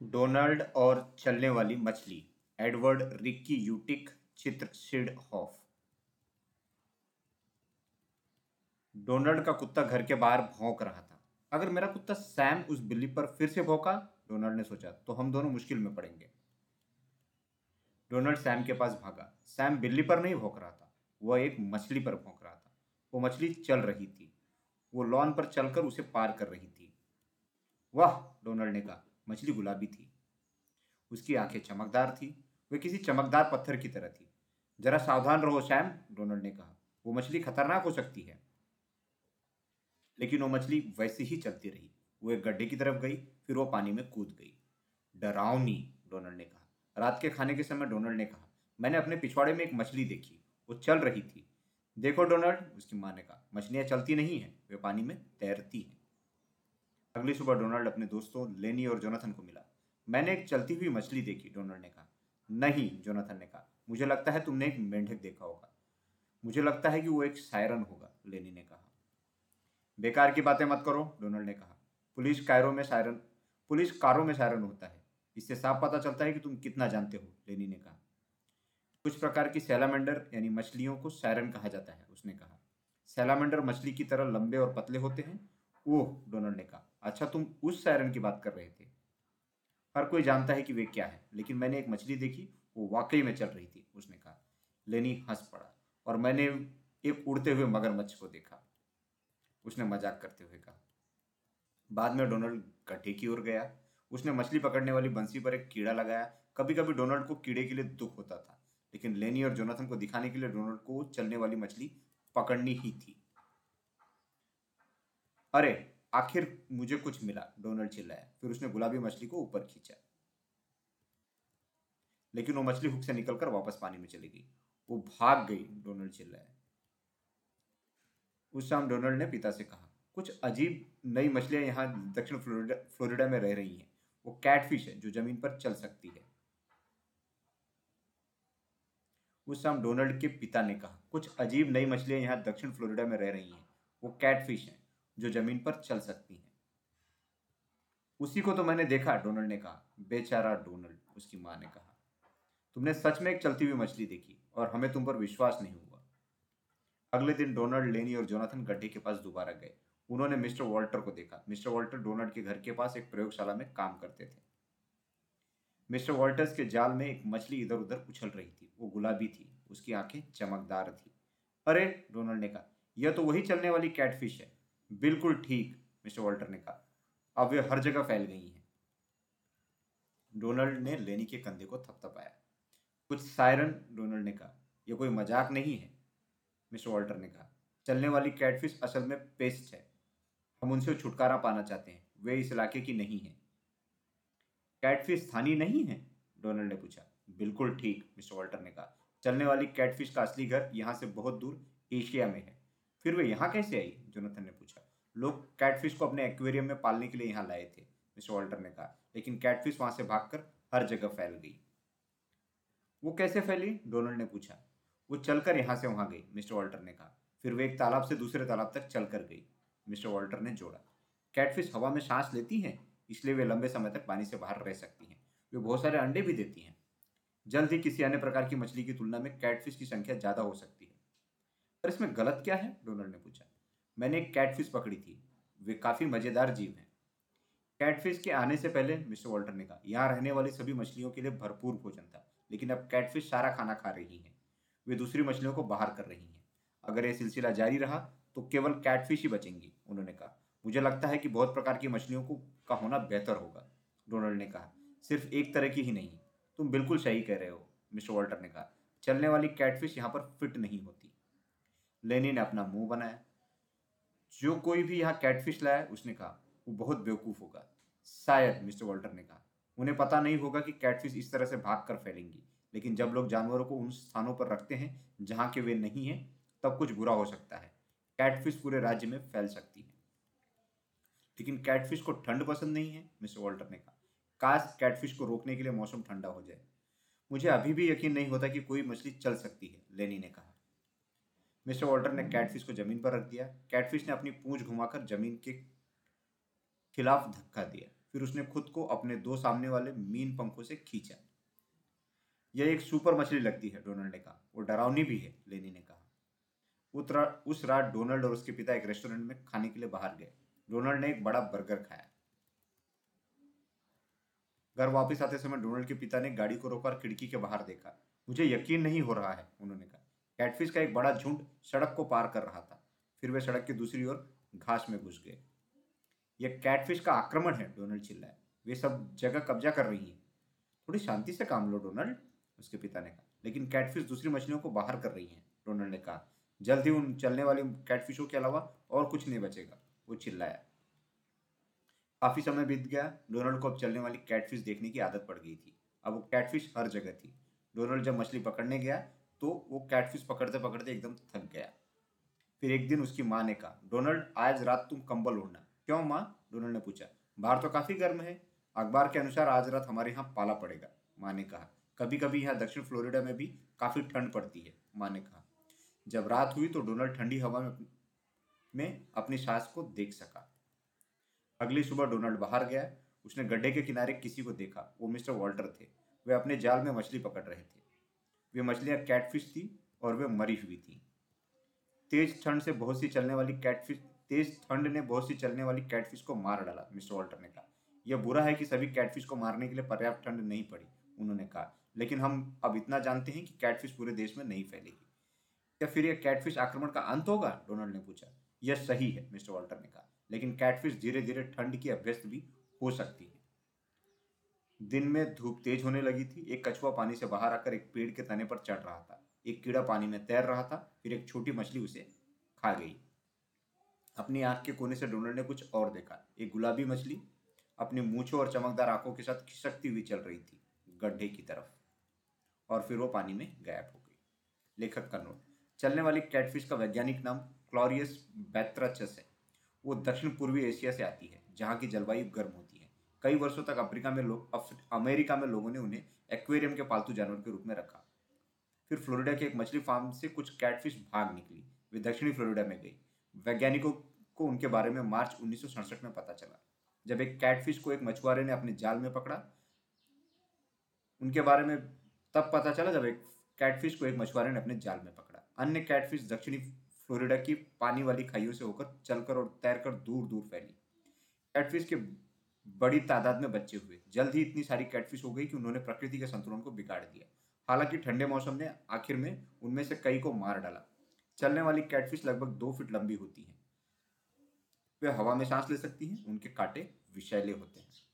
Donald और चलने वाली मछली, एडवर्ड रिक्की यूटिक चित्र, सिड हॉफ। डोनाल्ड का कुत्ता घर के बाहर भौंक रहा था। अगर मेरा कुत्ता सैम उस बिल्ली पर फिर से भौंका, डोनाल्ड ने सोचा तो हम दोनों मुश्किल में पड़ेंगे। डोनाल्ड सैम के पास भागा। सैम बिल्ली पर नहीं भौंक रहा था, वह एक मछली पर भौंक रहा था। वो मछली चल रही थी। वो लॉन पर चलकर उसे पार कर रही थी। वाह, डोनाल्ड ने कहा मछली गुलाबी थी। उसकी आँखें चमकदार थी। वे किसी चमकदार पत्थर की तरह थी। जरा सावधान रहो, सैम डोनाल्ड ने कहा। वो मछली खतरनाक हो सकती है। लेकिन वो मछली वैसे ही चलती रही। वो एक गड्ढे की तरफ़ गई, फिर वो पानी में कूद गई। डरावनी डोनाल्ड ने कहा। रात के खाने के समय डोनाल्ड ने कहा, मैंने अपने पिछवाड़े में एक मछली देखी। वो चल रही थी। देखो डोनाल्ड उसकी माँ ने कहा, मछलियाँ चलती नहीं हैं। वे पानी में तैरती हैं। अगली सुबह डोनाल्ड अपने दोस्तों लेनी और जोनाथन को मिला। मैंने एक चलती हुई मछली देखी, डोनाल्ड ने कहा। नहीं, जोनाथन ने कहा। मुझे लगता है तुमने एक मेंढक देखा होगा। मुझे लगता है कि वो एक सायरन होगा, लेनी ने कहा। बेकार की बातें मत करो, डोनाल्ड ने कहा। पुलिस कायरों में सायरन, पुलिस कारों में सायरन होता है। इससे साफ़ पता चलता है कि तुम कितना जानते हो, लेनी ने कहा। कुछ प्रकार की सैलामेंडर, यानी मछलियों को सायरन कहा जाता है, उसने कहा। सैलामेंडर मछली की तरह लंबे और पतले होते हैं? ओह, डोनाल्ड ने कहा। अच्छा तुम उस सायरन की बात कर रहे थे। हर कोई जानता है कि वे क्या है, लेकिन मैंने एक मछली देखी, वो वाकई में चल रही थी, उसने कहा। लेनी हंस पड़ा, और मैंने एक उड़ते हुए मगरमच्छ को देखा। उसने मज़ाक करते हुए कहा। बाद में डोनाल्ड गड्ढे की ओर गया। उसने मछली पकड़ने वाली बंसी पर एक कीड़ा लगाया। कभी कभी डोनाल्ड को कीड़े के लिए दुख होता था, लेकिन लेनी और जोनाथन को दिखाने के लिए डोनाल्ड को चलने वाली मछली पकड़नी ही थी। अरे आखिर मुझे कुछ मिला डोनाल्ड चिल्लाया। फिर उसने गुलाबी मछली को ऊपर खींचा। लेकिन वो मछली हुक से निकलकर वापस पानी में चली गई। वो भाग गई डोनाल्ड चिल्लाया। उस शाम डोनाल्ड ने पिता से कहा, कुछ अजीब नई मछलियाँ यहाँ दक्षिण फ्लोरिडा फ्लोरिडा में रह रही हैं। वो कैटफिश है जो ज़मीन पर चल सकती है। उस शाम डोनाल्ड के पिता ने कहा, कुछ अजीब नई मछलियाँ यहाँ दक्षिण फ्लोरिडा में रह रही हैं। वो कैटफिश हैं। जो ज़मीन पर चल सकती हैं। उसी को तो मैंने देखा, डोनल्ड ने कहा। बेचारा डोनल्ड, उसकी माँ ने कहा। तुमने सच में एक चलती हुई मछली देखी और हमें तुम पर विश्वास नहीं हुआ। अगले दिन डोनाल्ड, लेनी और जोनाथन गड्ढे के पास दोबारा गए। उन्होंने मिस्टर वॉल्टर को देखा। मिस्टर वॉल्टर डोनाल्ड के घर के पास एक प्रयोगशाला में काम करते थे। मिस्टर वॉल्टर्स के जाल में एक मछली इधर उधर उछल रही थी। वो गुलाबी थी। उसकी आँखें चमकदार थी। अरे, डोनाल्ड ने कहा, यह तो वही चलने वाली कैटफिश है। बिल्कुल ठीक, मिस्टर वॉल्टर ने कहा। अब वे हर जगह फैल गई हैं। डोनाल्ड ने लेनी के कंधे को थपथपाया। कुछ सायरन, डोनाल्ड ने कहा यह कोई मज़ाक नहीं है, मिस्टर वॉल्टर ने कहा। चलने वाली कैटफिश असल में पेस्ट है। हम उनसे छुटकारा पाना चाहते हैं, वे इस इलाके की नहीं है। कैटफिश स्थानीय नहीं है? डोनाल्ड ने पूछा। बिल्कुल ठीक, मिस्टर वॉल्टर ने कहा। चलने वाली कैटफिश का असली घर यहाँ से बहुत दूर एशिया में है। फिर वे यहाँ कैसे आई? जोनाथन ने पूछा। लोग कैटफिश को अपने एक्वेरियम में पालने के लिए यहाँ लाए थे, मिस्टर वॉल्टर ने कहा। लेकिन कैटफिश वहाँ से भागकर हर जगह फैल गई। वो कैसे फैली? डोनाल्ड ने पूछा। वो चलकर यहाँ से वहाँ गई, मिस्टर वॉल्टर ने कहा। फिर वे एक तालाब से दूसरे तालाब तक चलकर गई, मिस्टर वॉल्टर ने जोड़ा। कैटफिश हवा में सांस लेती हैं, इसलिए वे लंबे समय तक पानी से बाहर रह सकती हैं। वे बहुत सारे अंडे भी देती हैं। जल्द ही किसी अन्य प्रकार की मछली की तुलना में कैटफिश की संख्या ज़्यादा हो सकती है। पर इसमें गलत क्या है? डोनाल्ड ने पूछा। मैंने एक कैटफिश पकड़ी थी। वे काफ़ी मज़ेदार जीव हैं। कैटफिश के आने से पहले मिस्टर वॉल्टर ने कहा, यहाँ रहने वाली सभी मछलियों के लिए भरपूर भोजन था, लेकिन अब कैटफिश सारा खाना खा रही हैं। वे दूसरी मछलियों को बाहर कर रही हैं। अगर यह सिलसिला जारी रहा तो केवल कैटफिश ही बचेंगी, उन्होंने कहा। मुझे लगता है कि बहुत प्रकार की मछलियों को, का होना बेहतर होगा डोनाल्ड ने कहा। सिर्फ़ एक तरह की ही नहीं, तुम बिल्कुल सही कह रहे हो, मिस्टर वॉल्टर ने कहा। चलने वाली कैटफिश यहाँ पर फिट नहीं होती। लेनी ने अपना मुँह बनाया। जो कोई भी यहाँ कैटफिश लाया, उसने कहा, वो बहुत बेवकूफ़ होगा। शायद मिस्टर वॉल्टर ने कहा। उन्हें पता नहीं होगा कि कैटफिश इस तरह से भाग कर फैलेंगी। लेकिन जब लोग जानवरों को उन स्थानों पर रखते हैं, जहाँ के वे नहीं हैं, तब कुछ बुरा हो सकता है। कैटफिश पूरे राज्य में फैल सकती है। लेकिन कैटफिश को ठंड पसंद नहीं है, मिस्टर वॉल्टर ने कहा। काश कैटफिश को रोकने के लिए मौसम ठंडा हो जाए। मुझे अभी भी यकीन नहीं होता कि कोई मछली चल सकती है लेनी ने कहा। मिस्टर वॉल्टर ने कैटफिश को ज़मीन पर रख दिया। कैटफिश ने अपनी पूंछ घुमाकर ज़मीन के खिलाफ धक्का दिया। फिर उसने खुद को अपने दो सामने वाले मीन पंखों से खींचा। यह एक सुपर मछली लगती है, डोनाल्ड ने कहा। वो डरावनी भी है, लेनी ने कहा। उतरा उस रात डोनाल्ड और उसके पिता एक रेस्टोरेंट में खाने के लिए बाहर गए। डोनाल्ड ने एक बड़ा बर्गर खाया। घर वापस आते समय डोनाल्ड के पिता ने गाड़ी को रोककर खिड़की के बाहर देखा। मुझे यकीन नहीं हो रहा है, उन्होंने कहा। कैटफिश का एक बड़ा झुंड सड़क को पार कर रहा था। फिर वे सड़क की दूसरी ओर घास में घुस गए। यह कैटफिश का आक्रमण है, डोनाल्ड चिल्लाया वे सब जगह कब्जा कर रही हैं। थोड़ी शांति से काम लो, डोनाल्ड, उसके पिता ने कहा। लेकिन कैटफिश दूसरी मछलियों को बाहर कर रही हैं, डोनाल्ड ने कहा। जल्द ही उन चलने वाली कैटफिशों के अलावा और कुछ नहीं बचेगा, वो चिल्लाया। काफ़ी समय बीत गया, डोनाल्ड को अब चलने वाली कैटफिश देखने की आदत पड़ गई थी। अब वो कैटफिश हर जगह थी। डोनाल्ड जब मछली पकड़ने गया तो वो कैटफिश पकड़ते पकड़ते एकदम थक गया। फिर एक दिन उसकी माँ ने कहा, डोनाल्ड, आज रात तुम कंबल ओढ़ना। क्यों माँ? डोनाल्ड ने पूछा। बाहर तो काफ़ी गर्म है। अखबार के अनुसार आज रात हमारे यहाँ पाला पड़ेगा। माँ ने कहा। कभी कभी यहाँ दक्षिण फ्लोरिडा में भी काफ़ी ठंड पड़ती है, माँ ने कहा। जब रात हुई तो डोनाल्ड ठंडी हवा में में अपनी सास को देख सका। अगली सुबह डोनाल्ड बाहर गया। उसने गड्ढे के किनारे किसी को देखा। वो मिस्टर वॉल्टर थे। वे अपने जाल में मछली पकड़ रहे थे। वे मछलियाँ कैटफिश थी और वे मरी हुई थी। तेज ठंड से बहुत सी चलने वाली कैटफिश तेज ठंड ने बहुत सी चलने वाली कैटफिश को मार डाला, मिस्टर वॉल्टर ने कहा। यह बुरा है कि सभी कैटफिश को मारने के लिए पर्याप्त ठंड नहीं पड़ी, उन्होंने कहा। लेकिन हम अब इतना जानते हैं कि कैटफिश पूरे देश में नहीं फैलेगी। क्या फिर यह कैटफिश आक्रमण का अंत होगा? डोनाल्ड ने पूछा। यह सही है, मिस्टर वॉल्टर ने कहा। लेकिन कैटफिश धीरे धीरे ठंड की अभ्यस्त भी हो सकती है। दिन में धूप तेज होने लगी थी, एक कछुआ पानी से बाहर आकर एक पेड़ के तने पर चढ़ रहा था। एक कीड़ा पानी में तैर रहा था, फिर एक छोटी मछली उसे खा गई। अपनी आँख के कोने से डोनाल्ड ने कुछ और देखा। एक गुलाबी मछली अपनी मूछों और चमकदार आँखों के साथ खिसकती हुई चल रही थी, गड्ढे की तरफ़। और फिर वो पानी में गायब हो गई। लेखक का नोट। चलने वाली कैटफिश का वैज्ञानिक नाम क्लोरियस बैत्राचस है। वो दक्षिण पूर्वी एशिया से आती है, जहाँ की जलवायु गर्म होती है। कई वर्षों तक अफ्रीका में लोग अमेरिका में लोगों ने उन्हें एक्वेरियम के पालतू जानवर के रूप में रखा। फिर फ्लोरिडा के एक मछली फार्म से कुछ कैटफिश भाग निकली। वे दक्षिणी फ्लोरिडा में गई। वैज्ञानिकों को उनके बारे में मार्च उन्नीस में पता चला। जब एक कैटफिश को एक मछुआरे ने अपने जाल में पकड़ा, उनके बारे में तब पता चला जब एक कैटफिश को एक मछुआरे ने अपने जाल में पकड़ा। अन्य कैटफिश दक्षिणी फ्लोरिडा की पानी वाली खाइयों से होकर चलकर और तैरकर दूर दूर फैली। कैटफिश के बड़ी तादाद में बच्चे हुए। जल्द ही इतनी सारी कैटफिश हो गई कि उन्होंने प्रकृति के संतुलन को बिगाड़ दिया। हालाँकि ठंडे मौसम ने आखिर में उनमें से कई को मार डाला। चलने वाली कैटफिश लगभग दो फीट लंबी होती है। वे हवा में सांस ले सकती हैं, उनके कांटे विषैले होते हैं।